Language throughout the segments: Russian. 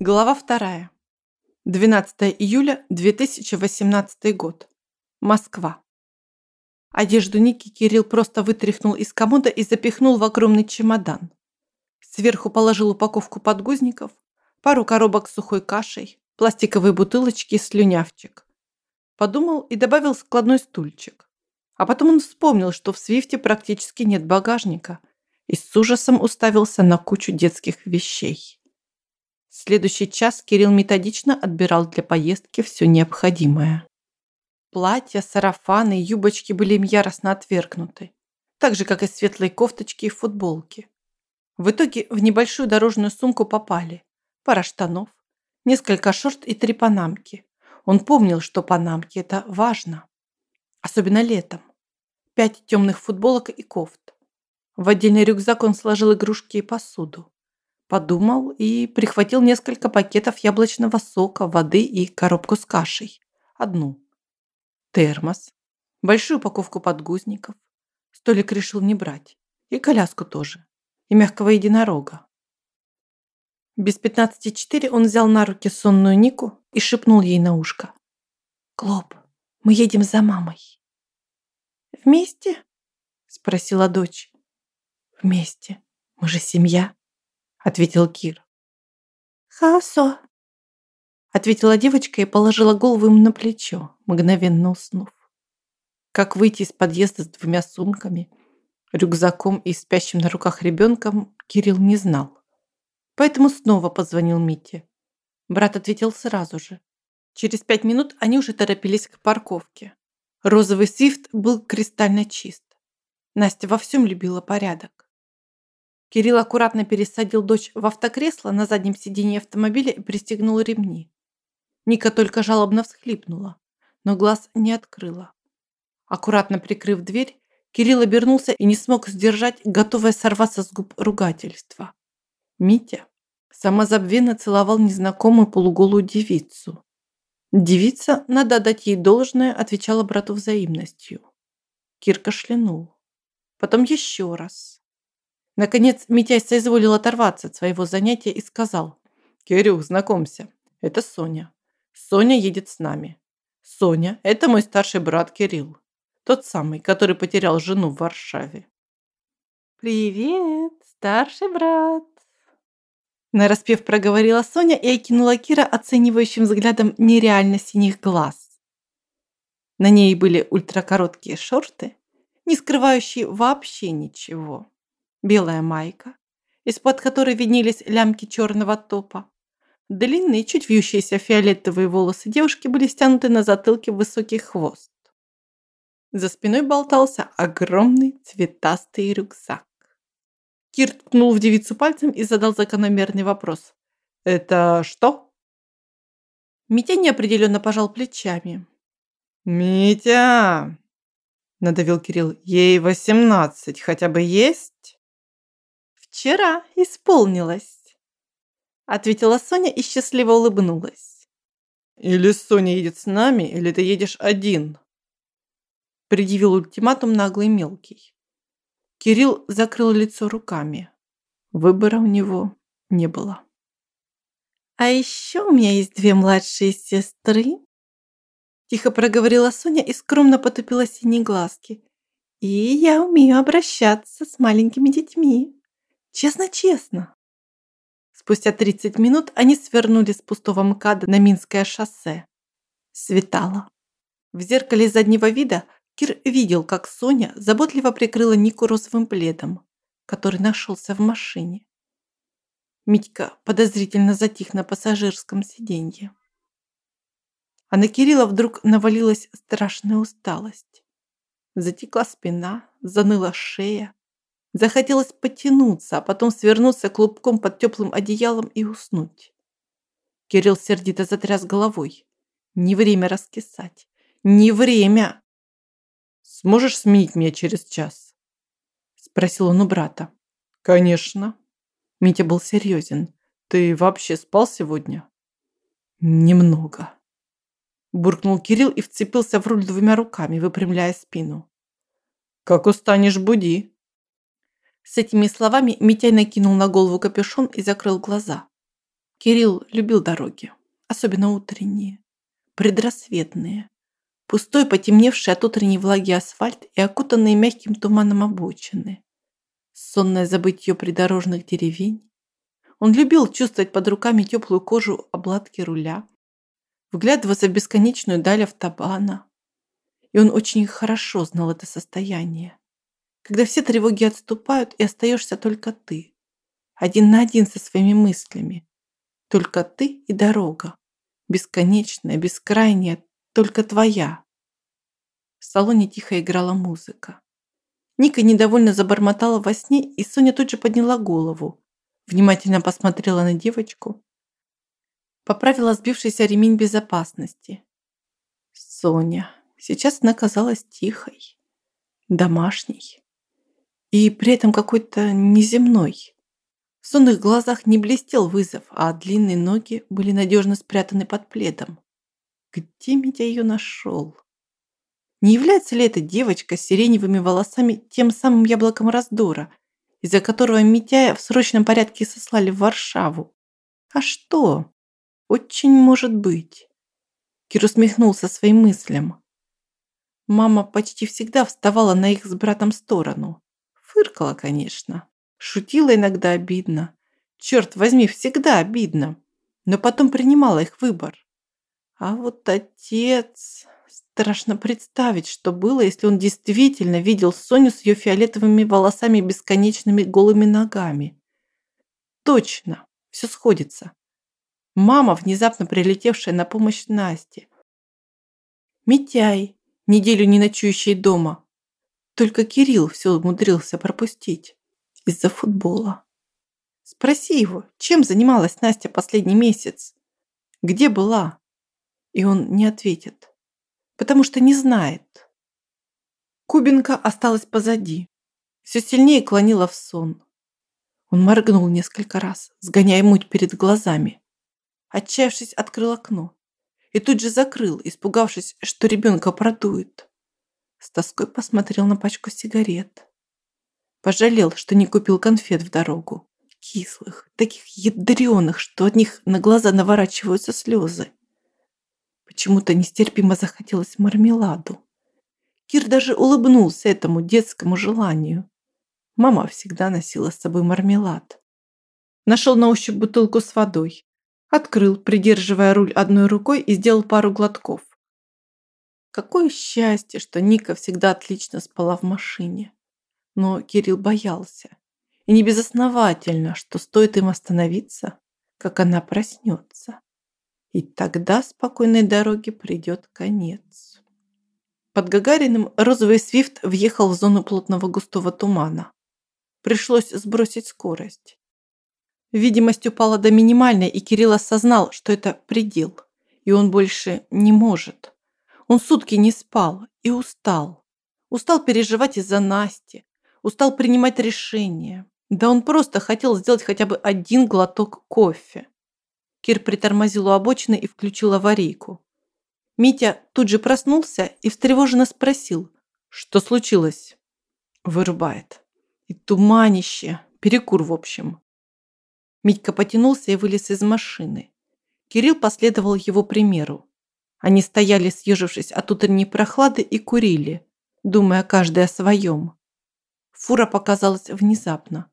Глава вторая. 12 июля 2018 год. Москва. Одежду Ники Кирилл просто вытряхнул из комода и запихнул в огромный чемодан. Сверху положил упаковку подгузников, пару коробок с сухой кашей, пластиковые бутылочки и слюнявчик. Подумал и добавил складной стульчик. А потом он вспомнил, что в Свифте практически нет багажника и с ужасом уставился на кучу детских вещей. Следующий час Кирилл методично отбирал для поездки все необходимое. Платья, сарафаны юбочки были им яростно отвергнуты, так же, как и светлые кофточки и футболки. В итоге в небольшую дорожную сумку попали пара штанов, несколько шорт и три панамки. Он помнил, что панамки – это важно, особенно летом. Пять темных футболок и кофт. В отдельный рюкзак он сложил игрушки и посуду. Подумал и прихватил несколько пакетов яблочного сока, воды и коробку с кашей. Одну. Термос. Большую упаковку подгузников. Столик решил не брать. И коляску тоже. И мягкого единорога. Без пятнадцати четыре он взял на руки сонную Нику и шепнул ей на ушко. «Клоп, мы едем за мамой». «Вместе?» – спросила дочь. «Вместе. Мы же семья» ответил Кир. «Хаосо», ответила девочка и положила голову ему на плечо, мгновенно уснув. Как выйти из подъезда с двумя сумками, рюкзаком и спящим на руках ребенком, Кирилл не знал. Поэтому снова позвонил Мите. Брат ответил сразу же. Через пять минут они уже торопились к парковке. Розовый свифт был кристально чист. Настя во всем любила порядок. Кирилл аккуратно пересадил дочь в автокресло на заднем сиденье автомобиля и пристегнул ремни. Ника только жалобно всхлипнула, но глаз не открыла. Аккуратно прикрыв дверь, Кирилл обернулся и не смог сдержать, готовое сорваться с губ ругательства. Митя самозабвенно целовал незнакомую полуголую девицу. Девица, надо дать ей должное, отвечала брату взаимностью. Кир кашлянул. Потом еще раз. Наконец Митяй соизволил оторваться от своего занятия и сказал. «Кирюх, знакомься, это Соня. Соня едет с нами. Соня – это мой старший брат Кирилл. Тот самый, который потерял жену в Варшаве». «Привет, старший брат!» Нараспев проговорила Соня и окинула Кира оценивающим взглядом нереально синих глаз. На ней были ультракороткие шорты, не скрывающие вообще ничего белая майка, из-под которой виднелись лямки черного топа. Длинные, чуть вьющиеся фиолетовые волосы девушки были стянуты на затылке в высокий хвост. За спиной болтался огромный цветастый рюкзак. Кир ткнул в девицу пальцем и задал закономерный вопрос. «Это что?» Митя неопределенно пожал плечами. «Митя!» – надавил Кирилл. «Ей восемнадцать, хотя бы есть?» Вчера исполнилось», ответила Соня и счастливо улыбнулась. «Или Соня едет с нами, или ты едешь один», предъявил ультиматум наглый мелкий. Кирилл закрыл лицо руками. Выбора у него не было. «А еще у меня есть две младшие сестры», Тихо проговорила Соня и скромно потупила синие глазки. «И я умею обращаться с маленькими детьми». Честно-честно. Спустя 30 минут они свернули с пустого МКАДа на Минское шоссе. Светало. В зеркале заднего вида Кир видел, как Соня заботливо прикрыла Нику розовым пледом, который нашелся в машине. Митька подозрительно затих на пассажирском сиденье. А на Кирилла вдруг навалилась страшная усталость. Затекла спина, заныла шея, Захотелось потянуться, а потом свернуться клубком под теплым одеялом и уснуть. Кирилл сердито затряс головой. Не время раскисать. Не время. «Сможешь сменить меня через час?» Спросил он у брата. «Конечно». Митя был серьезен. «Ты вообще спал сегодня?» «Немного». Буркнул Кирилл и вцепился в руль двумя руками, выпрямляя спину. «Как устанешь, буди», с этими словами Митяй накинул на голову капюшон и закрыл глаза. Кирилл любил дороги, особенно утренние, предрассветные, пустой, потемневший от утренней влаги асфальт и окутанные мягким туманом обочины, сонное забытье придорожных деревень. Он любил чувствовать под руками теплую кожу обладки руля, вглядываться в бесконечную даль автобана. И он очень хорошо знал это состояние, когда все тревоги отступают и остаешься только ты, один на один со своими мыслями, только ты и дорога. Бесконечная, бескрайняя, только твоя. В салоне тихо играла музыка. Ника недовольно забормотала во сне, и Соня тут же подняла голову, внимательно посмотрела на девочку, поправила сбившийся ремень безопасности. Соня. Сейчас она казалась тихой, домашней и при этом какой-то неземной. В сонных глазах не блестел вызов, а длинные ноги были надежно спрятаны под пледом. Где Митя ее нашел? Не является ли эта девочка с сиреневыми волосами тем самым яблоком раздора, из-за которого Митяя в срочном порядке сослали в Варшаву? А что? Очень может быть. Кир усмехнулся своим мыслям. Мама почти всегда вставала на их с братом сторону. Фыркала, конечно. Шутила иногда обидно. Черт возьми, всегда обидно. Но потом принимала их выбор. А вот отец... Страшно представить, что было, если он действительно видел Соню с ее фиолетовыми волосами и бесконечными голыми ногами. Точно, все сходится. Мама, внезапно прилетевшая на помощь Насте. Митяй, неделю не ночующий дома. Только Кирилл все умудрился пропустить из-за футбола. Спроси его, чем занималась Настя последний месяц? Где была? И он не ответит, потому что не знает. Кубинка осталась позади, все сильнее клонила в сон. Он моргнул несколько раз, сгоняя муть перед глазами. Отчаявшись, открыл окно и тут же закрыл, испугавшись, что ребенка продует. С тоской посмотрел на пачку сигарет. Пожалел, что не купил конфет в дорогу. Кислых, таких ядреных, что от них на глаза наворачиваются слезы. Почему-то нестерпимо захотелось мармеладу. Кир даже улыбнулся этому детскому желанию. Мама всегда носила с собой мармелад. Нашел на ощупь бутылку с водой. Открыл, придерживая руль одной рукой и сделал пару глотков. Какое счастье, что Ника всегда отлично спала в машине. Но Кирилл боялся. И не безосновательно, что стоит им остановиться, как она проснется. И тогда спокойной дороге придет конец. Под Гагариным розовый свифт въехал в зону плотного густого тумана. Пришлось сбросить скорость. Видимость упала до минимальной, и Кирилл осознал, что это предел, и он больше не может. Он сутки не спал и устал. Устал переживать из-за Насти, устал принимать решения. Да он просто хотел сделать хотя бы один глоток кофе. Кир притормозил у обочины и включил аварийку. Митя тут же проснулся и встревоженно спросил, что случилось. Вырубает. И туманище, перекур в общем. Митька потянулся и вылез из машины. Кирилл последовал его примеру. Они стояли, съежившись от утренней прохлады, и курили, думая каждый о своем. Фура показалась внезапно.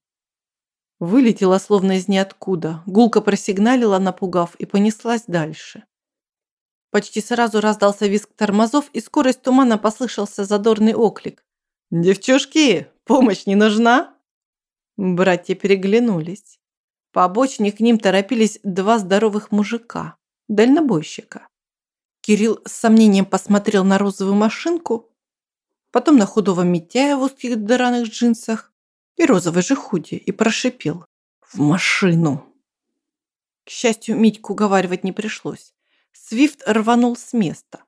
Вылетела словно из ниоткуда, гулко просигналила, напугав, и понеслась дальше. Почти сразу раздался визг тормозов, и скорость тумана послышался задорный оклик. «Девчушки, помощь не нужна?» Братья переглянулись. По обочине к ним торопились два здоровых мужика, дальнобойщика. Кирилл с сомнением посмотрел на розовую машинку, потом на худого Митяя в узких драных джинсах и розовой же худи и прошипел «В машину!». К счастью, Митьку уговаривать не пришлось. Свифт рванул с места.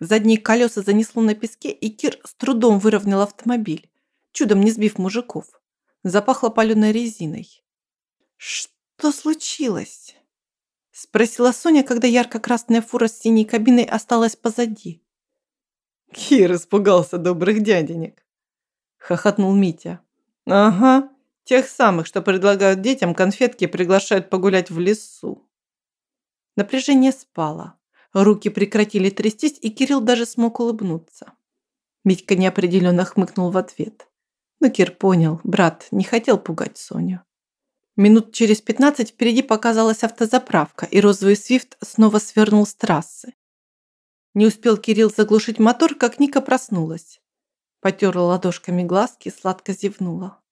Задние колеса занесло на песке, и Кир с трудом выровнял автомобиль, чудом не сбив мужиков. Запахло паленой резиной. «Что случилось?» Спросила Соня, когда ярко-красная фура с синей кабиной осталась позади. Кир испугался добрых дяденек. Хохотнул Митя. Ага, тех самых, что предлагают детям конфетки и приглашают погулять в лесу. Напряжение спало. Руки прекратили трястись, и Кирилл даже смог улыбнуться. Митька неопределенно хмыкнул в ответ. Но Кир понял, брат не хотел пугать Соню. Минут через пятнадцать впереди показалась автозаправка, и розовый свифт снова свернул с трассы. Не успел Кирилл заглушить мотор, как Ника проснулась. Потерла ладошками глазки, сладко зевнула.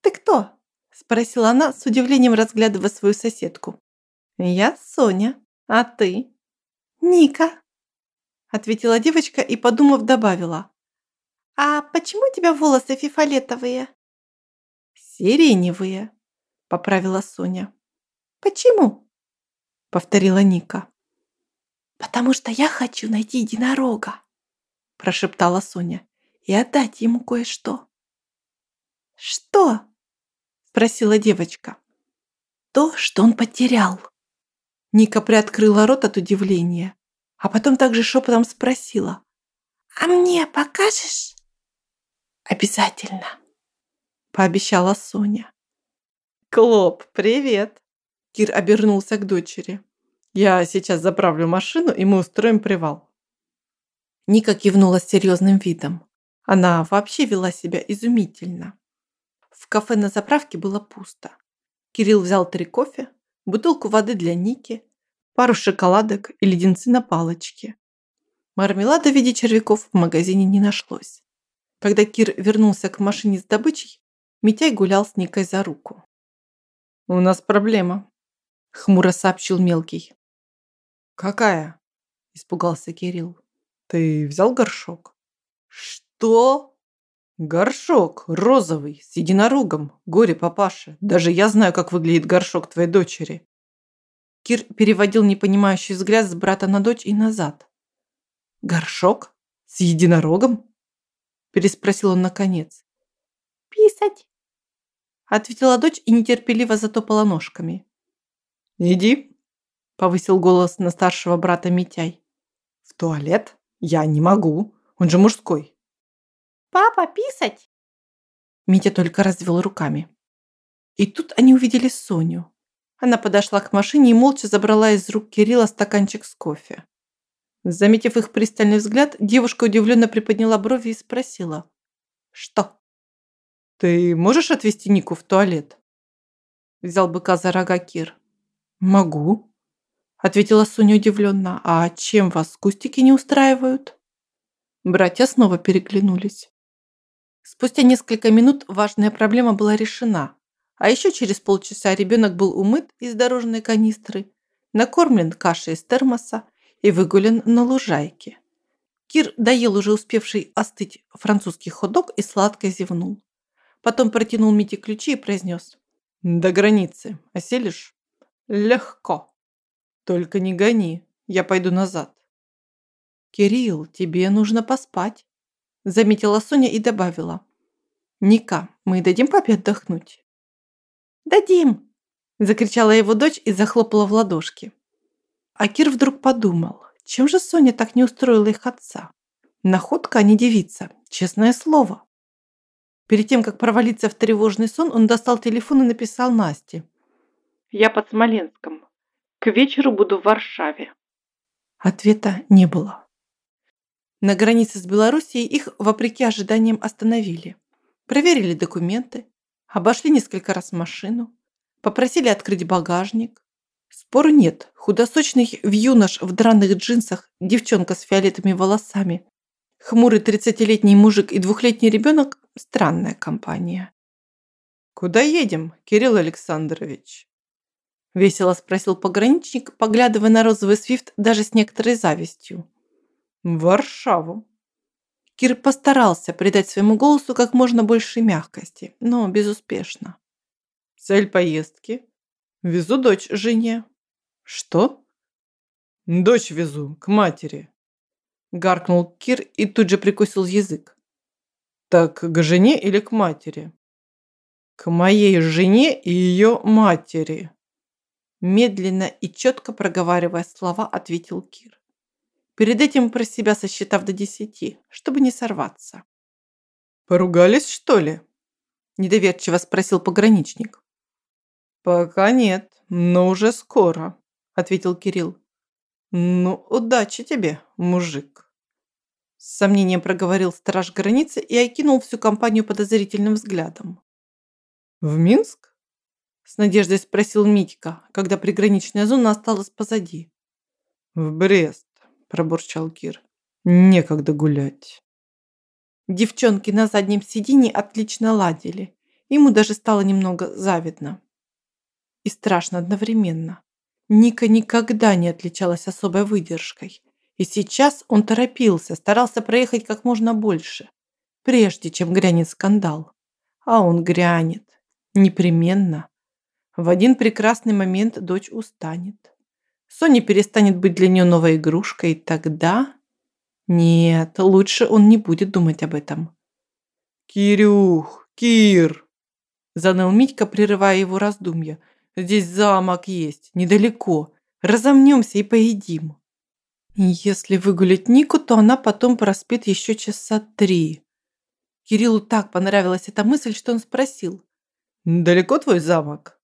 «Ты кто?» – спросила она, с удивлением разглядывая свою соседку. «Я Соня. А ты?» «Ника», – ответила девочка и, подумав, добавила. «А почему у тебя волосы фифалетовые?» «Сиреневые», – поправила Соня. «Почему?» – повторила Ника. «Потому что я хочу найти единорога», – прошептала Соня, «и отдать ему кое-что». «Что?» – спросила девочка. «То, что он потерял». Ника приоткрыла рот от удивления, а потом также шепотом спросила. «А мне покажешь?» «Обязательно», – пообещала Соня. «Клоп, привет!» Кир обернулся к дочери. «Я сейчас заправлю машину, и мы устроим привал». Ника кивнула с серьезным видом. Она вообще вела себя изумительно. В кафе на заправке было пусто. Кирилл взял три кофе, бутылку воды для Ники, пару шоколадок и леденцы на палочке. Мармелада в виде червяков в магазине не нашлось. Когда Кир вернулся к машине с добычей, Митяй гулял с Никой за руку. «У нас проблема», – хмуро сообщил мелкий. «Какая?» – испугался Кирилл. «Ты взял горшок?» «Что?» «Горшок, розовый, с единорогом, горе папаше. Даже я знаю, как выглядит горшок твоей дочери». Кир переводил непонимающий взгляд с брата на дочь и назад. «Горшок? С единорогом?» Переспросил он наконец. «Писать!» Ответила дочь и нетерпеливо затопала ножками. «Иди!» Повысил голос на старшего брата Митяй. «В туалет? Я не могу. Он же мужской». «Папа, писать!» Митя только развел руками. И тут они увидели Соню. Она подошла к машине и молча забрала из рук Кирилла стаканчик с кофе. Заметив их пристальный взгляд, девушка удивленно приподняла брови и спросила. «Что?» «Ты можешь отвезти Нику в туалет?» Взял быка за рога Кир. «Могу», ответила Соня удивленно. «А чем вас кустики не устраивают?» Братья снова переглянулись. Спустя несколько минут важная проблема была решена. А еще через полчаса ребенок был умыт из дорожной канистры, накормлен кашей из термоса и выгулен на лужайке. Кир доел уже успевший остыть французский ходок и сладко зевнул. Потом протянул Мите ключи и произнес. «До границы. Оселишь?» «Легко. Только не гони. Я пойду назад». «Кирилл, тебе нужно поспать», – заметила Соня и добавила. «Ника, мы дадим папе отдохнуть?» «Дадим!» – закричала его дочь и захлопала в ладошки. А Кир вдруг подумал, чем же Соня так не устроила их отца? Находка, а не девица, честное слово. Перед тем, как провалиться в тревожный сон, он достал телефон и написал Насте. «Я под Смоленском. К вечеру буду в Варшаве». Ответа не было. На границе с Белоруссией их, вопреки ожиданиям, остановили. Проверили документы, обошли несколько раз машину, попросили открыть багажник. Спору нет, худосочный вьюнош в драных джинсах, девчонка с фиолетовыми волосами, хмурый тридцатилетний мужик и двухлетний ребенок – странная компания. «Куда едем, Кирилл Александрович?» Весело спросил пограничник, поглядывая на розовый свифт даже с некоторой завистью. «В Варшаву», Кир постарался придать своему голосу как можно больше мягкости, но безуспешно. Цель поездки? Везу дочь жене. Что? Дочь везу, к матери. Гаркнул Кир и тут же прикусил язык. Так к жене или к матери? К моей жене и ее матери. Медленно и четко проговаривая слова, ответил Кир перед этим про себя сосчитав до десяти, чтобы не сорваться. «Поругались, что ли?» – недоверчиво спросил пограничник. «Пока нет, но уже скоро», – ответил Кирилл. Ну, удачи тебе, мужик. С сомнением проговорил страж границы и окинул всю компанию подозрительным взглядом. В Минск? С надеждой спросил Митька, когда приграничная зона осталась позади. В Брест, пробурчал Кир. Некогда гулять. Девчонки на заднем сиденье отлично ладили. Ему даже стало немного завидно. И страшно одновременно. Ника никогда не отличалась особой выдержкой. И сейчас он торопился, старался проехать как можно больше, прежде чем грянет скандал. А он грянет. Непременно. В один прекрасный момент дочь устанет. Соня перестанет быть для нее новой игрушкой, и тогда... Нет, лучше он не будет думать об этом. «Кирюх, Кир!» Заныл Митька, прерывая его раздумья. «Здесь замок есть, недалеко. Разомнемся и поедим». Если выгулять Нику, то она потом проспит еще часа три. Кириллу так понравилась эта мысль, что он спросил. «Далеко твой замок?»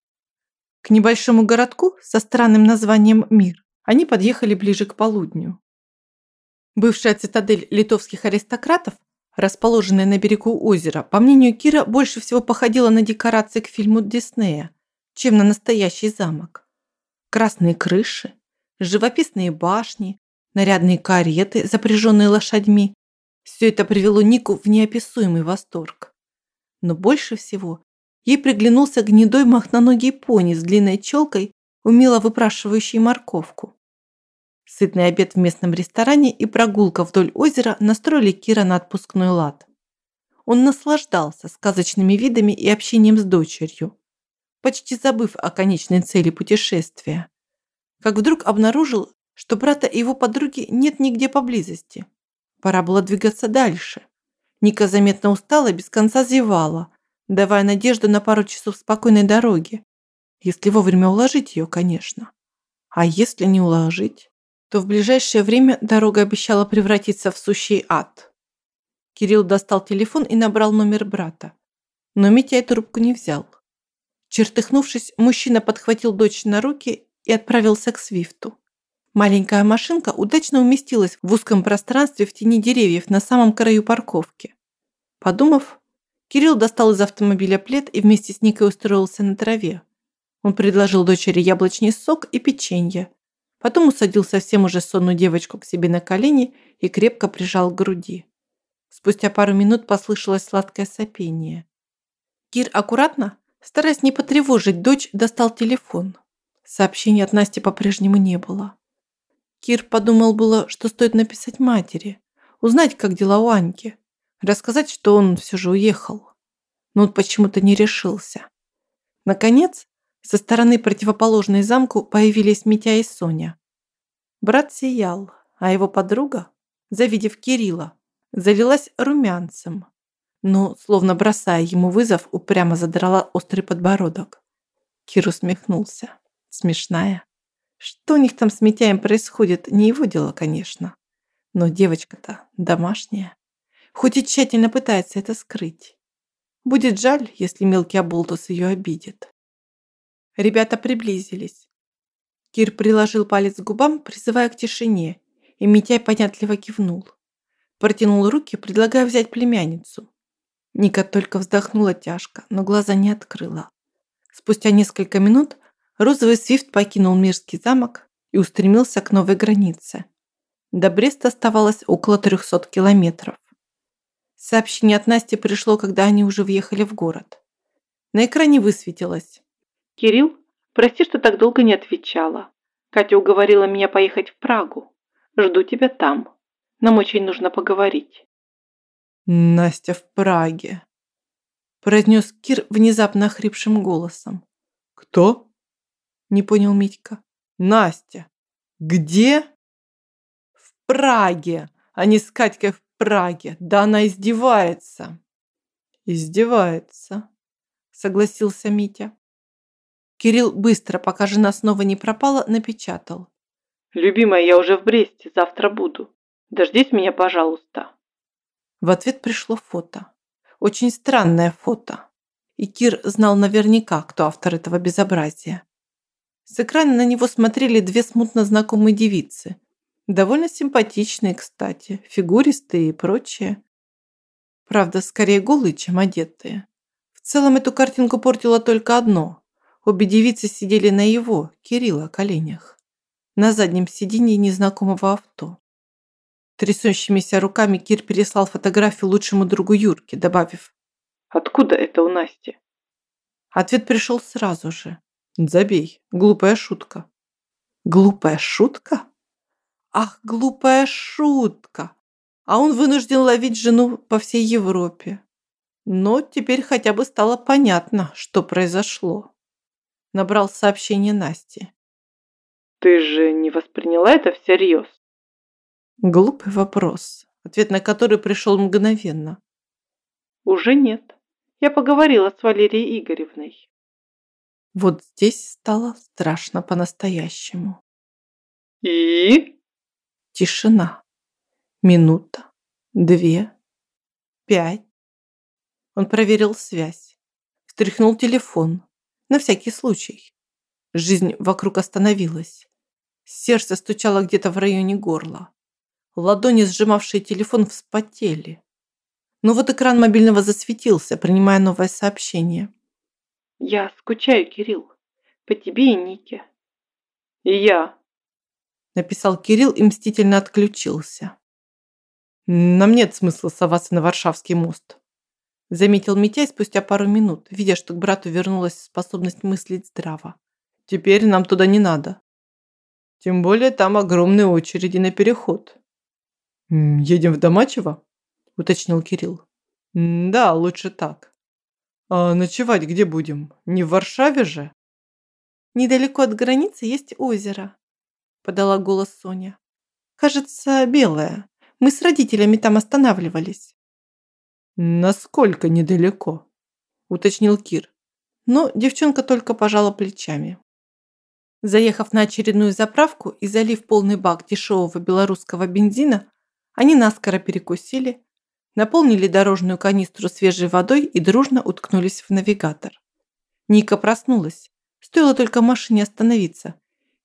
К небольшому городку со странным названием Мир они подъехали ближе к полудню. Бывшая цитадель литовских аристократов, расположенная на берегу озера, по мнению Кира, больше всего походила на декорации к фильму Диснея, чем на настоящий замок. Красные крыши, живописные башни, нарядные кареты, запряженные лошадьми. Все это привело Нику в неописуемый восторг. Но больше всего ей приглянулся гнедой махноногий пони с длинной челкой, умело выпрашивающий морковку. Сытный обед в местном ресторане и прогулка вдоль озера настроили Кира на отпускной лад. Он наслаждался сказочными видами и общением с дочерью, почти забыв о конечной цели путешествия. Как вдруг обнаружил, что брата и его подруги нет нигде поблизости. Пора было двигаться дальше. Ника заметно устала и без конца зевала, давая надежду на пару часов спокойной дороги. Если вовремя уложить ее, конечно. А если не уложить? то в ближайшее время дорога обещала превратиться в сущий ад. Кирилл достал телефон и набрал номер брата. Но Митяй трубку не взял. Чертыхнувшись, мужчина подхватил дочь на руки и отправился к Свифту. Маленькая машинка удачно уместилась в узком пространстве в тени деревьев на самом краю парковки. Подумав, Кирилл достал из автомобиля плед и вместе с Никой устроился на траве. Он предложил дочери яблочный сок и печенье, Потом усадил совсем уже сонную девочку к себе на колени и крепко прижал к груди. Спустя пару минут послышалось сладкое сопение. Кир аккуратно, стараясь не потревожить дочь, достал телефон. Сообщений от Насти по-прежнему не было. Кир подумал было, что стоит написать матери, узнать, как дела у Аньки, рассказать, что он все же уехал. Но он почему-то не решился. Наконец, со стороны противоположной замку появились Митя и Соня. Брат сиял, а его подруга, завидев Кирилла, залилась румянцем, но, словно бросая ему вызов, упрямо задрала острый подбородок. Кир усмехнулся. Смешная. Что у них там с Митяем происходит, не его дело, конечно. Но девочка-то домашняя. Хоть и тщательно пытается это скрыть. Будет жаль, если мелкий оболтус ее обидит. Ребята приблизились. Кир приложил палец к губам, призывая к тишине, и Митяй понятливо кивнул. Протянул руки, предлагая взять племянницу. Ника только вздохнула тяжко, но глаза не открыла. Спустя несколько минут розовый свифт покинул Мирский замок и устремился к новой границе. До Бреста оставалось около 300 километров. Сообщение от Насти пришло, когда они уже въехали в город. На экране высветилось Кирилл, прости, что так долго не отвечала. Катя уговорила меня поехать в Прагу. Жду тебя там. Нам очень нужно поговорить. Настя в Праге. Произнес Кир внезапно охрипшим голосом. Кто? Не понял Митька. Настя. Где? В Праге, а не с Катькой в Праге. Да она издевается. Издевается, согласился Митя. Кирилл быстро, пока жена снова не пропала, напечатал. «Любимая, я уже в Бресте, завтра буду. Дождись меня, пожалуйста». В ответ пришло фото. Очень странное фото. И Кир знал наверняка, кто автор этого безобразия. С экрана на него смотрели две смутно знакомые девицы. Довольно симпатичные, кстати, фигуристые и прочее. Правда, скорее голые, чем одетые. В целом эту картинку портило только одно. Обе девицы сидели на его, Кирилла, коленях. На заднем сиденье незнакомого авто. Трясущимися руками Кир переслал фотографию лучшему другу Юрке, добавив «Откуда это у Насти?» Ответ пришел сразу же. «Забей, глупая шутка». «Глупая шутка?» Ах, глупая шутка! А он вынужден ловить жену по всей Европе. Но теперь хотя бы стало понятно, что произошло. Набрал сообщение Насти. Ты же не восприняла это всерьез? Глупый вопрос, ответ на который пришел мгновенно. Уже нет. Я поговорила с Валерией Игоревной. Вот здесь стало страшно по-настоящему. И? Тишина. Минута. Две. Пять. Он проверил связь. Встряхнул телефон. На всякий случай. Жизнь вокруг остановилась. Сердце стучало где-то в районе горла. Ладони, сжимавшие телефон, вспотели. Но вот экран мобильного засветился, принимая новое сообщение. «Я скучаю, Кирилл. По тебе и Нике». «И я», – написал Кирилл и мстительно отключился. «Нам нет смысла соваться на Варшавский мост», – заметил Митяй спустя пару минут, видя, что к брату вернулась способность мыслить здраво. «Теперь нам туда не надо. Тем более там огромные очереди на переход». «Едем в Домачево?» – уточнил Кирилл. «Да, лучше так. А ночевать где будем? Не в Варшаве же?» «Недалеко от границы есть озеро», – подала голос Соня. «Кажется, белое. Мы с родителями там останавливались». «Насколько недалеко?» – уточнил Кир. Но девчонка только пожала плечами. Заехав на очередную заправку и залив полный бак дешевого белорусского бензина, они наскоро перекусили, наполнили дорожную канистру свежей водой и дружно уткнулись в навигатор. Ника проснулась, стоило только машине остановиться,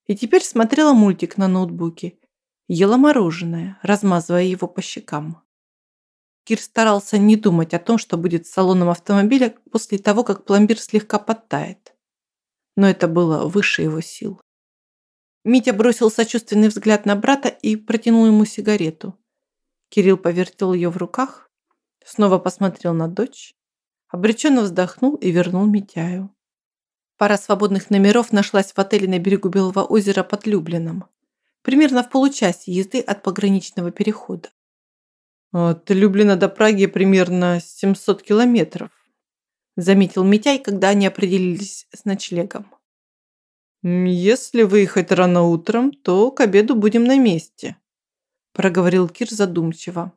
и теперь смотрела мультик на ноутбуке, ела мороженое, размазывая его по щекам. Кир старался не думать о том, что будет с салоном автомобиля после того, как пломбир слегка подтает но это было выше его сил. Митя бросил сочувственный взгляд на брата и протянул ему сигарету. Кирилл повертел ее в руках, снова посмотрел на дочь, обреченно вздохнул и вернул Митяю. Пара свободных номеров нашлась в отеле на берегу Белого озера под Люблином, примерно в получасе езды от пограничного перехода. От Люблина до Праги примерно 700 километров, заметил Митяй, когда они определились с ночлегом. «Если выехать рано утром, то к обеду будем на месте», проговорил Кир задумчиво.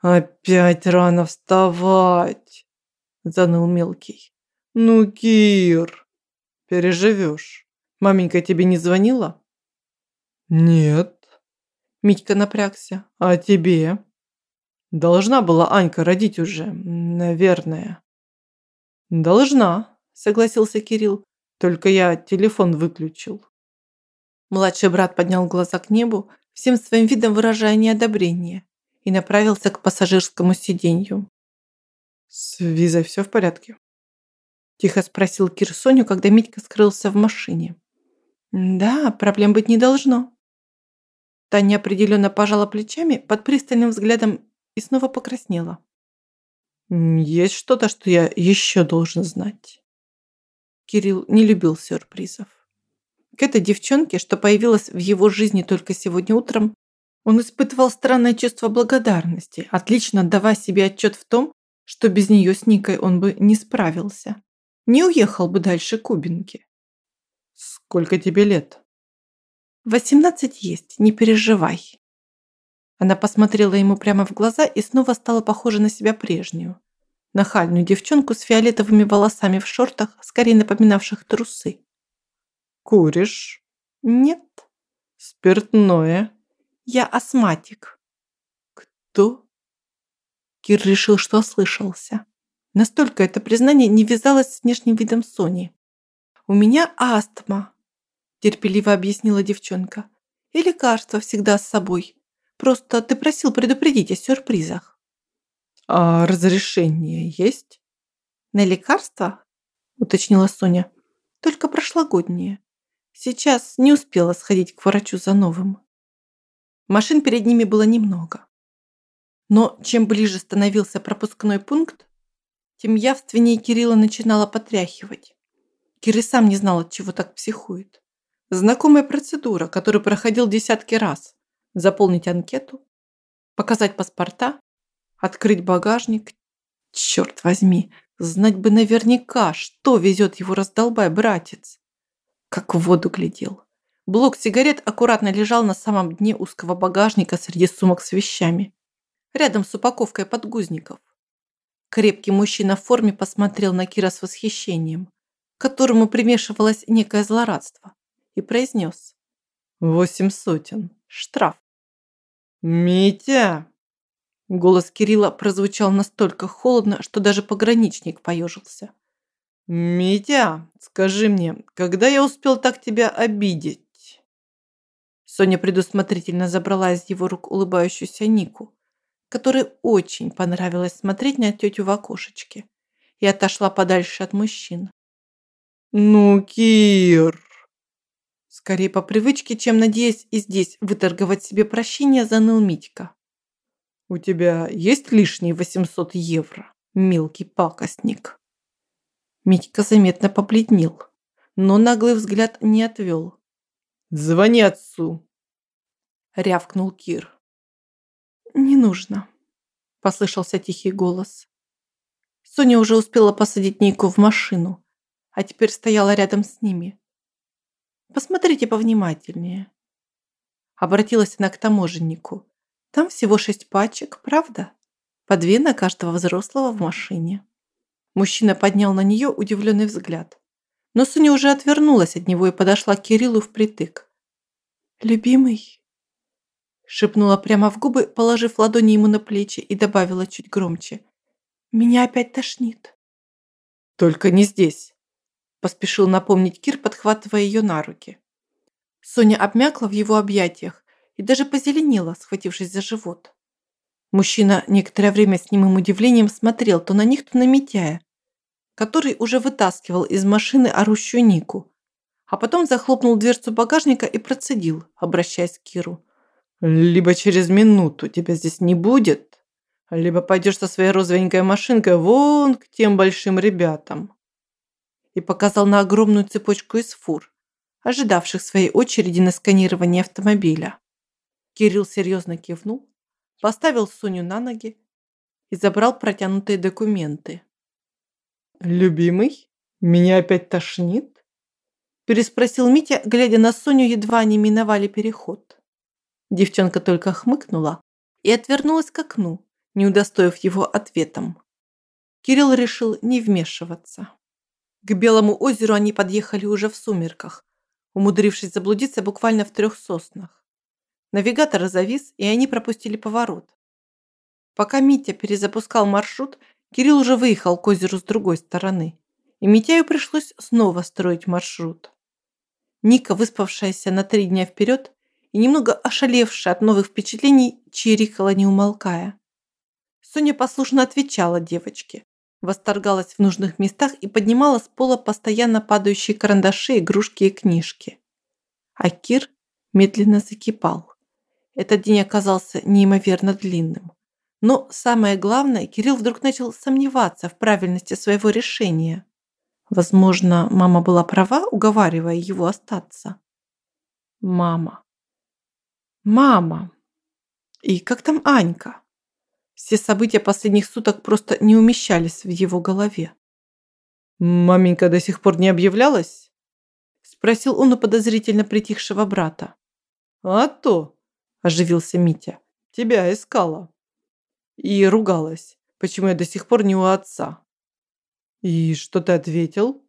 «Опять рано вставать!» заныл мелкий. «Ну, Кир, переживешь. Маменька тебе не звонила?» «Нет». Митька напрягся. «А тебе?» «Должна была Анька родить уже, наверное». «Должна», – согласился Кирилл. «Только я телефон выключил». Младший брат поднял глаза к небу, всем своим видом выражая неодобрение, и направился к пассажирскому сиденью. «С визой все в порядке?» Тихо спросил Кир Соню, когда Митька скрылся в машине. «Да, проблем быть не должно». Таня определенно пожала плечами под пристальным взглядом и снова покраснела. Есть что-то, что я еще должен знать. Кирилл не любил сюрпризов. К этой девчонке, что появилась в его жизни только сегодня утром, он испытывал странное чувство благодарности, отлично отдавая себе отчет в том, что без нее с Никой он бы не справился. Не уехал бы дальше Кубинки. «Сколько тебе лет?» «Восемнадцать есть, не переживай». Она посмотрела ему прямо в глаза и снова стала похожа на себя прежнюю. Нахальную девчонку с фиолетовыми волосами в шортах, скорее напоминавших трусы. «Куришь?» «Нет». «Спиртное?» «Я астматик». «Кто?» Кир решил, что ослышался. Настолько это признание не вязалось с внешним видом Сони. «У меня астма», терпеливо объяснила девчонка. И лекарства всегда с собой. Просто ты просил предупредить о сюрпризах. А разрешение есть? На лекарства? Уточнила Соня. Только прошлогодние. Сейчас не успела сходить к врачу за новым. Машин перед ними было немного. Но чем ближе становился пропускной пункт, тем явственнее Кирилла начинала потряхивать. Кир сам не знал, от чего так психует. Знакомая процедура, которую проходил десятки раз. Заполнить анкету, показать паспорта, открыть багажник. Черт возьми, знать бы наверняка, что везет его раздолбай братец. Как в воду глядел. Блок сигарет аккуратно лежал на самом дне узкого багажника среди сумок с вещами. Рядом с упаковкой подгузников. Крепкий мужчина в форме посмотрел на Кира с восхищением которому примешивалось некое злорадство, и произнес. «Восемь сотен. Штраф». «Митя!» Голос Кирилла прозвучал настолько холодно, что даже пограничник поежился. «Митя, скажи мне, когда я успел так тебя обидеть?» Соня предусмотрительно забрала из его рук улыбающуюся Нику, которой очень понравилось смотреть на тетю в окошечке, и отошла подальше от мужчин. «Ну, Кир!» Скорее по привычке, чем надеясь и здесь выторговать себе прощение, заныл Митька. «У тебя есть лишние 800 евро, мелкий пакостник?» Митька заметно побледнел, но наглый взгляд не отвел. «Звони отцу!» – рявкнул Кир. «Не нужно», – послышался тихий голос. Соня уже успела посадить Нику в машину а теперь стояла рядом с ними. «Посмотрите повнимательнее». Обратилась она к таможеннику. «Там всего шесть пачек, правда? По две на каждого взрослого в машине». Мужчина поднял на нее удивленный взгляд. Но Соня уже отвернулась от него и подошла к Кириллу впритык. «Любимый?» Шепнула прямо в губы, положив ладони ему на плечи и добавила чуть громче. «Меня опять тошнит». «Только не здесь» поспешил напомнить Кир, подхватывая ее на руки. Соня обмякла в его объятиях и даже позеленела, схватившись за живот. Мужчина некоторое время с немым удивлением смотрел то на них, то на Митяя, который уже вытаскивал из машины орущую Нику, а потом захлопнул дверцу багажника и процедил, обращаясь к Киру. «Либо через минуту тебя здесь не будет, либо пойдешь со своей розовенькой машинкой вон к тем большим ребятам» и показал на огромную цепочку из фур, ожидавших своей очереди на сканирование автомобиля. Кирилл серьезно кивнул, поставил Соню на ноги и забрал протянутые документы. «Любимый, меня опять тошнит?» переспросил Митя, глядя на Соню, едва они миновали переход. Девчонка только хмыкнула и отвернулась к окну, не удостоив его ответом. Кирилл решил не вмешиваться. К Белому озеру они подъехали уже в сумерках, умудрившись заблудиться буквально в трех соснах. Навигатор завис, и они пропустили поворот. Пока Митя перезапускал маршрут, Кирилл уже выехал к озеру с другой стороны, и Митяю пришлось снова строить маршрут. Ника, выспавшаяся на три дня вперед и немного ошалевшая от новых впечатлений, чирикала не умолкая. Соня послушно отвечала девочке, восторгалась в нужных местах и поднимала с пола постоянно падающие карандаши, игрушки и книжки. А Кир медленно закипал. Этот день оказался неимоверно длинным. Но самое главное, Кирилл вдруг начал сомневаться в правильности своего решения. Возможно, мама была права, уговаривая его остаться. Мама. Мама. И как там Анька? Все события последних суток просто не умещались в его голове. «Маменька до сих пор не объявлялась?» Спросил он у подозрительно притихшего брата. «А то!» – оживился Митя. «Тебя искала». И ругалась, почему я до сих пор не у отца. «И что ты ответил?»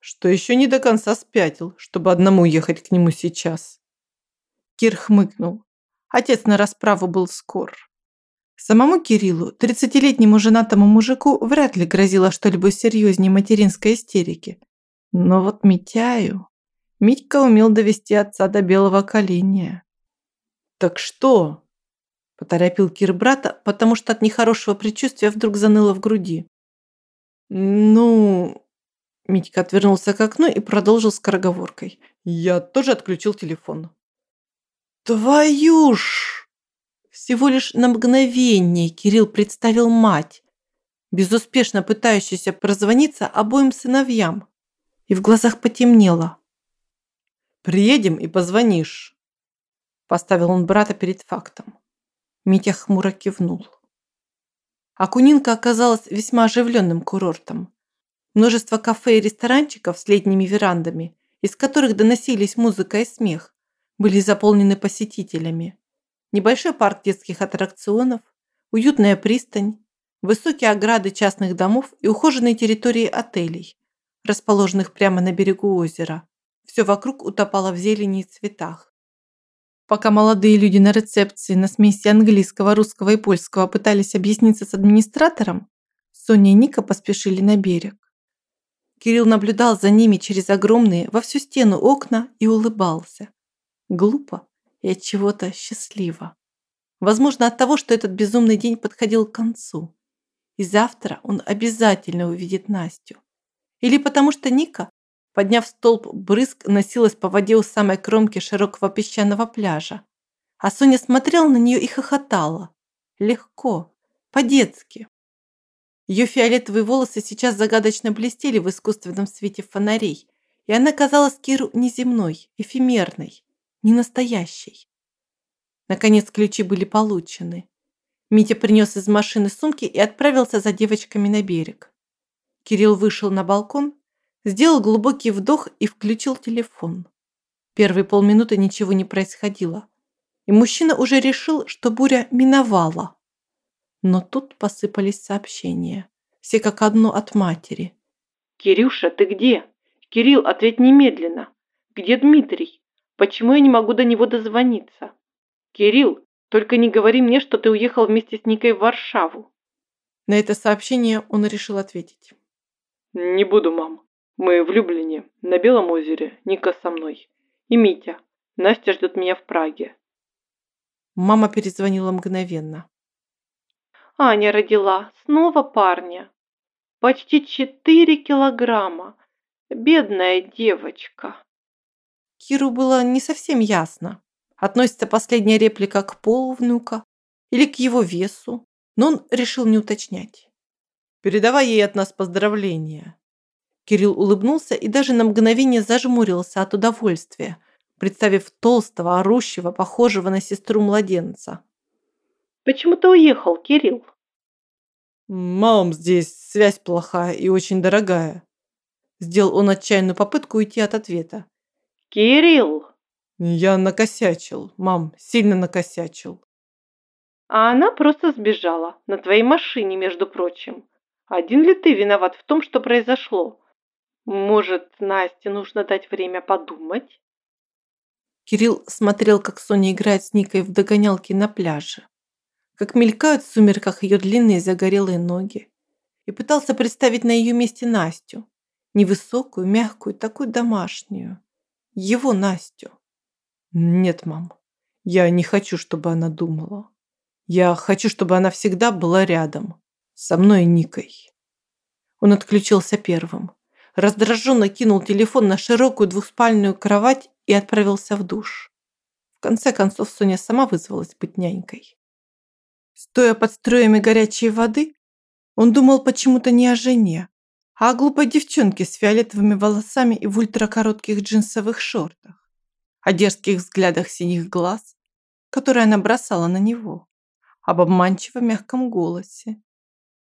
«Что еще не до конца спятил, чтобы одному ехать к нему сейчас». Кир хмыкнул. Отец на расправу был скор. Самому Кириллу, 30-летнему женатому мужику, вряд ли грозило что-либо серьезнее материнской истерики. Но вот Митяю... Митька умел довести отца до белого коленя. «Так что?» – поторопил Кир брата, потому что от нехорошего предчувствия вдруг заныло в груди. «Ну...» Митька отвернулся к окну и продолжил скороговоркой. «Я тоже отключил телефон». «Твою ж!» Всего лишь на мгновение Кирилл представил мать, безуспешно пытающуюся прозвониться обоим сыновьям, и в глазах потемнело. «Приедем и позвонишь», – поставил он брата перед фактом. Митя хмуро кивнул. Акунинка оказалась весьма оживленным курортом. Множество кафе и ресторанчиков с летними верандами, из которых доносились музыка и смех, были заполнены посетителями. Небольшой парк детских аттракционов, уютная пристань, высокие ограды частных домов и ухоженные территории отелей, расположенных прямо на берегу озера. Все вокруг утопало в зелени и цветах. Пока молодые люди на рецепции на смеси английского, русского и польского пытались объясниться с администратором, Соня и Ника поспешили на берег. Кирилл наблюдал за ними через огромные во всю стену окна и улыбался. Глупо и от чего-то счастливо. Возможно, от того, что этот безумный день подходил к концу. И завтра он обязательно увидит Настю. Или потому что Ника, подняв столб брызг, носилась по воде у самой кромки широкого песчаного пляжа. А Соня смотрела на нее и хохотала. Легко, по-детски. Ее фиолетовые волосы сейчас загадочно блестели в искусственном свете фонарей, и она казалась Киру неземной, эфемерной, ненастоящей. Наконец ключи были получены. Митя принес из машины сумки и отправился за девочками на берег. Кирилл вышел на балкон, сделал глубокий вдох и включил телефон. Первые полминуты ничего не происходило, и мужчина уже решил, что буря миновала. Но тут посыпались сообщения, все как одно от матери. «Кирюша, ты где? Кирилл, ответь немедленно. Где Дмитрий? Почему я не могу до него дозвониться? Кирилл, только не говори мне, что ты уехал вместе с Никой в Варшаву». На это сообщение он решил ответить. «Не буду, мам. Мы в Люблине, на Белом озере. Ника со мной. И Митя. Настя ждет меня в Праге». Мама перезвонила мгновенно. Аня родила снова парня. Почти четыре килограмма. Бедная девочка. Киру было не совсем ясно, относится последняя реплика к полу внука или к его весу, но он решил не уточнять. «Передавай ей от нас поздравления». Кирилл улыбнулся и даже на мгновение зажмурился от удовольствия, представив толстого, орущего, похожего на сестру младенца. «Почему ты уехал, Кирилл?» «Мам, здесь связь плохая и очень дорогая». Сделал он отчаянную попытку уйти от ответа. «Кирилл!» «Я накосячил, мам, сильно накосячил». «А она просто сбежала, на твоей машине, между прочим. Один ли ты виноват в том, что произошло? Может, Насте нужно дать время подумать?» Кирилл смотрел, как Соня играет с Никой в догонялки на пляже, как мелькают в сумерках ее длинные загорелые ноги, и пытался представить на ее месте Настю, невысокую, мягкую, такую домашнюю его Настю. Нет, мам, я не хочу, чтобы она думала. Я хочу, чтобы она всегда была рядом, со мной и Никой. Он отключился первым. Раздраженно кинул телефон на широкую двухспальную кровать и отправился в душ. В конце концов, Соня сама вызвалась быть нянькой. Стоя под струями горячей воды, он думал почему-то не о жене, а о глупой девчонке с фиолетовыми волосами и в ультракоротких джинсовых шортах, о дерзких взглядах синих глаз, которые она бросала на него, об обманчиво мягком голосе,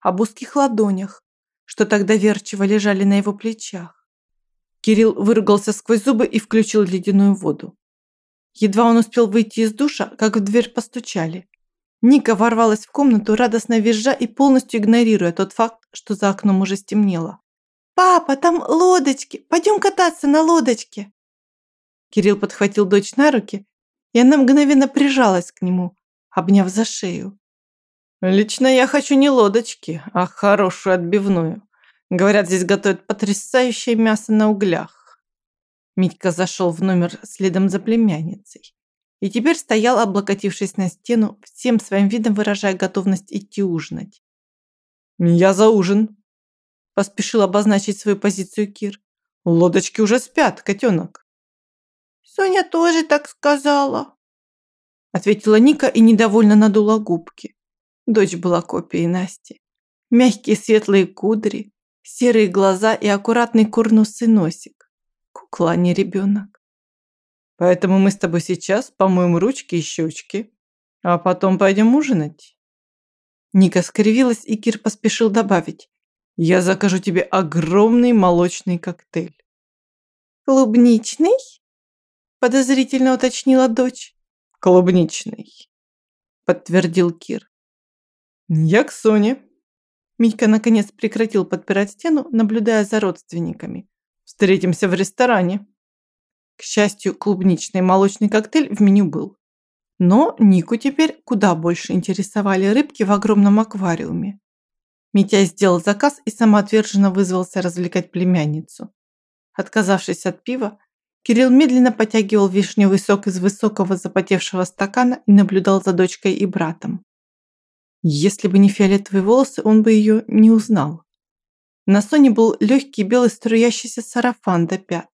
об узких ладонях, что так доверчиво лежали на его плечах. Кирилл выругался сквозь зубы и включил ледяную воду. Едва он успел выйти из душа, как в дверь постучали. Ника ворвалась в комнату, радостно визжа и полностью игнорируя тот факт, что за окном уже стемнело. «Папа, там лодочки! Пойдем кататься на лодочке!» Кирилл подхватил дочь на руки, и она мгновенно прижалась к нему, обняв за шею. «Лично я хочу не лодочки, а хорошую отбивную. Говорят, здесь готовят потрясающее мясо на углях». Митька зашел в номер следом за племянницей и теперь стоял, облокотившись на стену, всем своим видом выражая готовность идти ужинать. «Я за ужин», – поспешил обозначить свою позицию Кир. «Лодочки уже спят, котенок». «Соня тоже так сказала», – ответила Ника и недовольно надула губки. Дочь была копией Насти. Мягкие светлые кудри, серые глаза и аккуратный курносый носик. Кукла, а не ребенок. Поэтому мы с тобой сейчас помоем ручки и щечки, а потом пойдем ужинать. Ника скривилась, и Кир поспешил добавить. Я закажу тебе огромный молочный коктейль. Клубничный? Подозрительно уточнила дочь. Клубничный, подтвердил Кир. Я к Соне. Митька наконец прекратил подпирать стену, наблюдая за родственниками. Встретимся в ресторане. К счастью, клубничный молочный коктейль в меню был. Но Нику теперь куда больше интересовали рыбки в огромном аквариуме. Митя сделал заказ и самоотверженно вызвался развлекать племянницу. Отказавшись от пива, Кирилл медленно потягивал вишневый сок из высокого запотевшего стакана и наблюдал за дочкой и братом. Если бы не фиолетовые волосы, он бы ее не узнал. На Соне был легкий белый струящийся сарафан до пят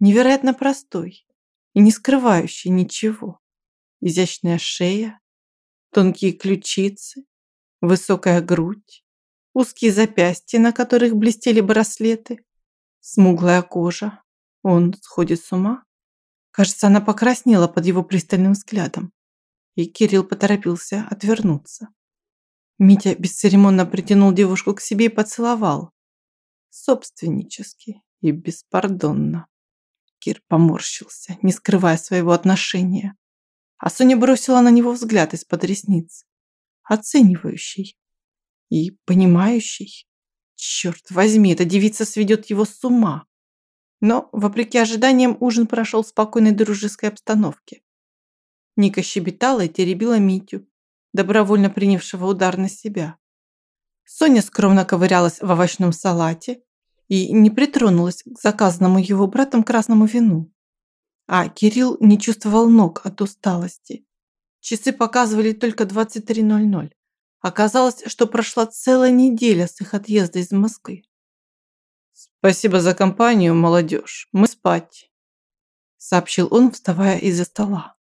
невероятно простой и не скрывающий ничего. Изящная шея, тонкие ключицы, высокая грудь, узкие запястья, на которых блестели браслеты, смуглая кожа. Он сходит с ума. Кажется, она покраснела под его пристальным взглядом, и Кирилл поторопился отвернуться. Митя бесцеремонно притянул девушку к себе и поцеловал. Собственнически и беспардонно. Кир поморщился, не скрывая своего отношения. А Соня бросила на него взгляд из-под ресниц. Оценивающий и понимающий. Черт возьми, эта девица сведет его с ума. Но, вопреки ожиданиям, ужин прошел в спокойной дружеской обстановке. Ника щебетала и теребила Митю, добровольно принявшего удар на себя. Соня скромно ковырялась в овощном салате, и не притронулась к заказанному его братом красному вину. А Кирилл не чувствовал ног от усталости. Часы показывали только 23.00. Оказалось, что прошла целая неделя с их отъезда из Москвы. «Спасибо за компанию, молодежь. Мы спать», – сообщил он, вставая из-за стола.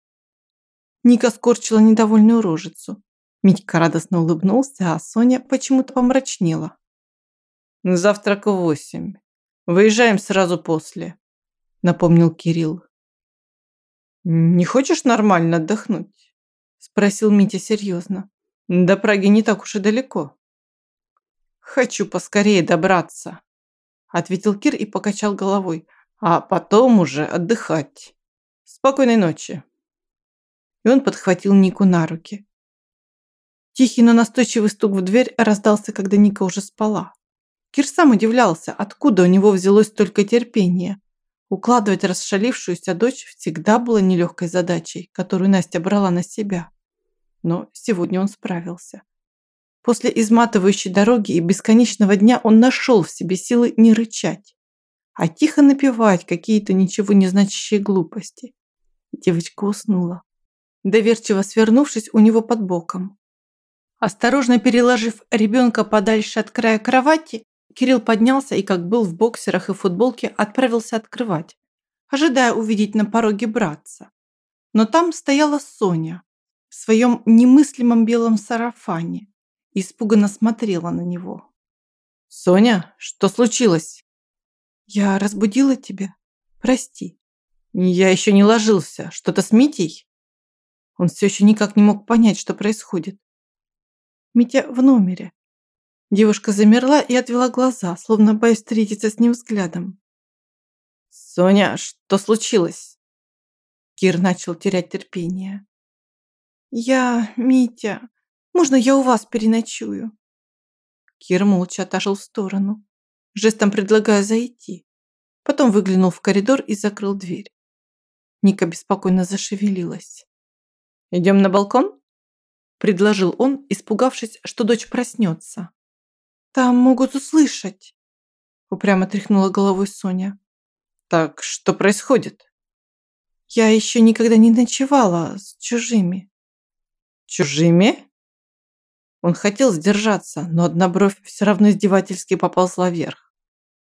Ника скорчила недовольную рожицу. Митька радостно улыбнулся, а Соня почему-то помрачнела. Завтрак в восемь. Выезжаем сразу после», – напомнил Кирилл. «Не хочешь нормально отдохнуть?» – спросил Митя серьезно. «До Праги не так уж и далеко». «Хочу поскорее добраться», – ответил Кир и покачал головой. «А потом уже отдыхать. Спокойной ночи». И он подхватил Нику на руки. Тихий, но настойчивый стук в дверь раздался, когда Ника уже спала. Кир сам удивлялся, откуда у него взялось столько терпения. Укладывать расшалившуюся дочь всегда было нелегкой задачей, которую Настя брала на себя. Но сегодня он справился. После изматывающей дороги и бесконечного дня он нашел в себе силы не рычать, а тихо напевать какие-то ничего не значащие глупости. Девочка уснула, доверчиво свернувшись у него под боком. Осторожно переложив ребенка подальше от края кровати, Кирилл поднялся и, как был в боксерах и футболке, отправился открывать, ожидая увидеть на пороге братца. Но там стояла Соня в своем немыслимом белом сарафане и испуганно смотрела на него. «Соня, что случилось?» «Я разбудила тебя? Прости». «Я еще не ложился. Что-то с Митей?» Он все еще никак не мог понять, что происходит. Митя в номере. Девушка замерла и отвела глаза, словно боясь встретиться с ним взглядом. «Соня, что случилось?» Кир начал терять терпение. «Я, Митя, можно я у вас переночую?» Кир молча отошел в сторону, жестом предлагая зайти. Потом выглянул в коридор и закрыл дверь. Ника беспокойно зашевелилась. «Идем на балкон?» Предложил он, испугавшись, что дочь проснется. Там могут услышать. Упрямо тряхнула головой Соня. Так что происходит? Я еще никогда не ночевала с чужими. Чужими? Он хотел сдержаться, но одна бровь все равно издевательски поползла вверх.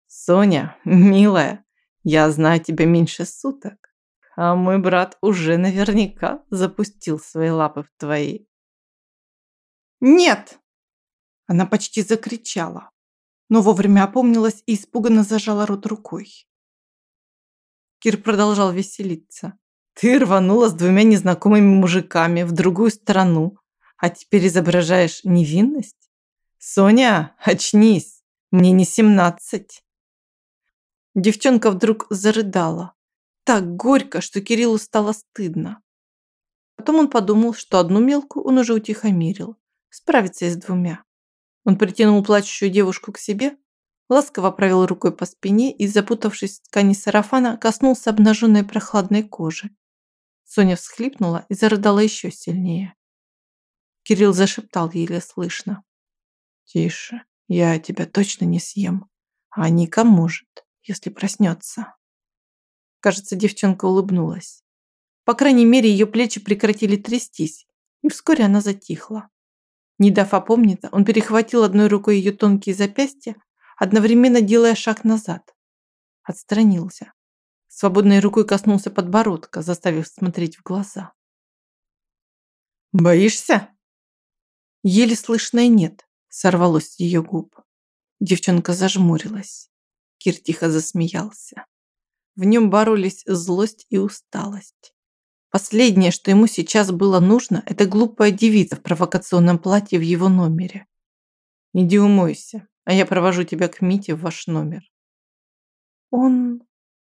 Соня, милая, я знаю тебя меньше суток, а мой брат уже наверняка запустил свои лапы в твои. Нет! Она почти закричала, но вовремя опомнилась и испуганно зажала рот рукой. Кир продолжал веселиться. Ты рванула с двумя незнакомыми мужиками в другую страну, а теперь изображаешь невинность? Соня, очнись, мне не семнадцать. Девчонка вдруг зарыдала. Так горько, что Кириллу стало стыдно. Потом он подумал, что одну мелку он уже утихомирил. Справится и с двумя. Он притянул плачущую девушку к себе, ласково провел рукой по спине и, запутавшись в ткани сарафана, коснулся обнаженной прохладной кожи. Соня всхлипнула и зарыдала еще сильнее. Кирилл зашептал еле слышно. «Тише, я тебя точно не съем. А Ника может, если проснется». Кажется, девчонка улыбнулась. По крайней мере, ее плечи прекратили трястись, и вскоре она затихла. Не дав опомниться, он перехватил одной рукой ее тонкие запястья, одновременно делая шаг назад. Отстранился. Свободной рукой коснулся подбородка, заставив смотреть в глаза. «Боишься?» Еле слышное «нет» сорвалось с ее губ. Девчонка зажмурилась. Кир тихо засмеялся. В нем боролись злость и усталость. Последнее, что ему сейчас было нужно, это глупая девица в провокационном платье в его номере. «Иди умойся, а я провожу тебя к Мите в ваш номер». «Он...»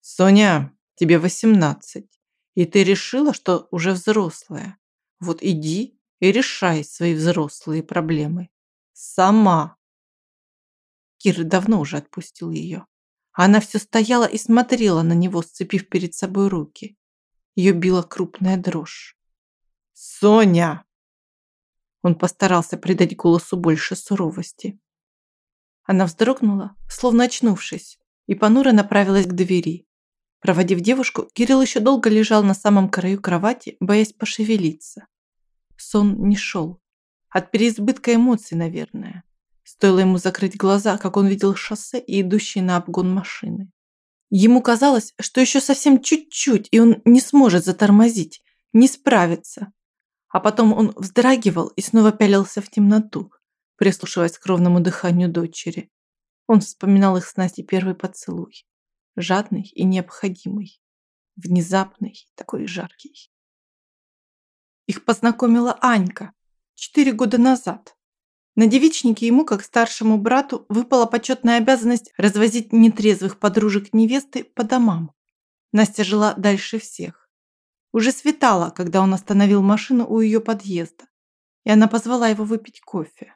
«Соня, тебе восемнадцать, и ты решила, что уже взрослая. Вот иди и решай свои взрослые проблемы. Сама. Кир давно уже отпустил ее. Она все стояла и смотрела на него, сцепив перед собой руки. Ее била крупная дрожь. «Соня!» Он постарался придать голосу больше суровости. Она вздрогнула, словно очнувшись, и понуро направилась к двери. Проводив девушку, Кирилл еще долго лежал на самом краю кровати, боясь пошевелиться. Сон не шел. От переизбытка эмоций, наверное. Стоило ему закрыть глаза, как он видел шоссе и идущие на обгон машины. Ему казалось, что еще совсем чуть-чуть, и он не сможет затормозить, не справится. А потом он вздрагивал и снова пялился в темноту, прислушиваясь к ровному дыханию дочери. Он вспоминал их с Настей первый поцелуй. Жадный и необходимый. Внезапный, такой жаркий. Их познакомила Анька четыре года назад. На девичнике ему, как старшему брату, выпала почетная обязанность развозить нетрезвых подружек невесты по домам. Настя жила дальше всех. Уже светало, когда он остановил машину у ее подъезда, и она позвала его выпить кофе.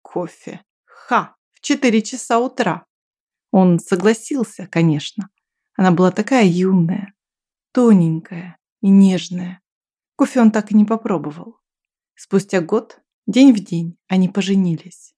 Кофе. Ха! В четыре часа утра. Он согласился, конечно. Она была такая юная, тоненькая и нежная. Кофе он так и не попробовал. Спустя год, день в день, они поженились.